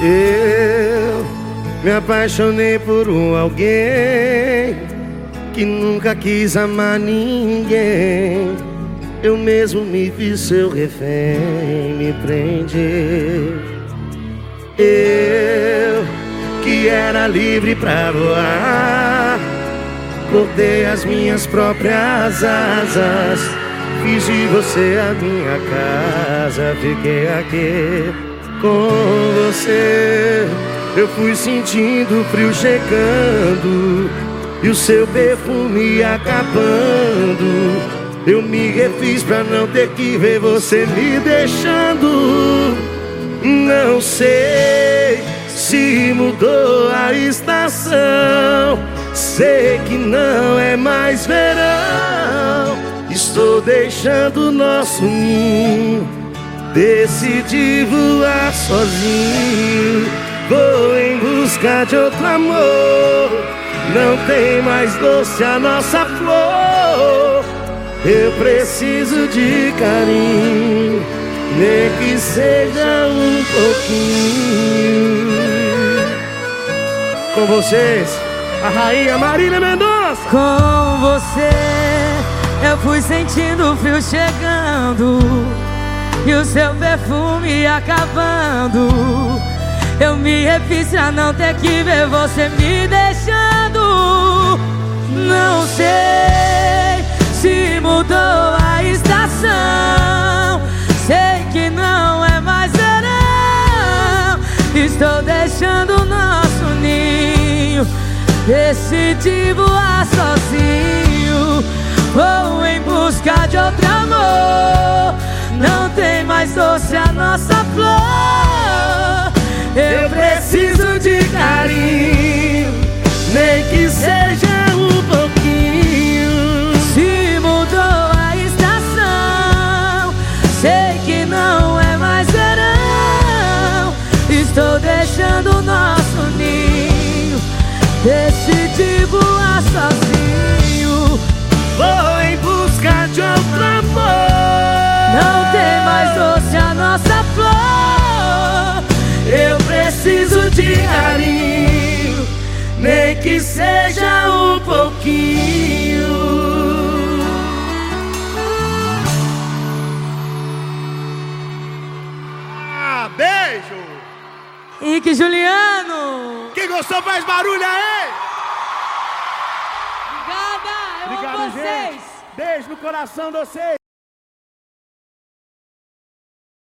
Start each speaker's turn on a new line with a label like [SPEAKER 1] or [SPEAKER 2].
[SPEAKER 1] Eu me apaixonei por um alguém que nunca quis amar ninguém. Eu mesmo me fiz seu refém, me prender. Eu que era livre pra voar, cortei as minhas próprias asas. Fiz de você a minha casa, fiquei aqui com você. Eu fui sentindo o frio chegando e o seu perfume acabando. Eu me refiz pra não ter que ver você me deixando. Não sei se mudou a estação. Sei que não é mais verão. Estou deixando nosso ninho Decidi voar sozinho. Vou em busca de outro amor. Não tem mais doce a nossa flor. Eu preciso de carinho Nem que seja um pouquinho. Com vocês, a rainha Marília Mendonça
[SPEAKER 2] Com você eu fui sentindo o frio chegando e o seu perfume acabando. Eu me refiz pra não ter que ver você me deixando. Não sei se mudou a estação. Sei que não é mais verão. Estou deixando o nosso ninho. Decidi voar sozinho. Vou em busca de outro amor. Não tem mais doce a nossa flor Eu preciso de carinho Nem que seja um pouquinho Se mudou a estação Sei que não é mais verão Estou deixando o
[SPEAKER 1] de outro amor
[SPEAKER 2] não tem mais doce a nossa flor.
[SPEAKER 1] Eu preciso de carinho, nem que seja um pouquinho. Ah, beijo!
[SPEAKER 2] Ike Juliano!
[SPEAKER 1] Quem gostou faz barulho aí!
[SPEAKER 2] Obrigada! Eu
[SPEAKER 1] Obrigado,
[SPEAKER 2] amo vocês!
[SPEAKER 1] Gente. Beijo no coração de vocês!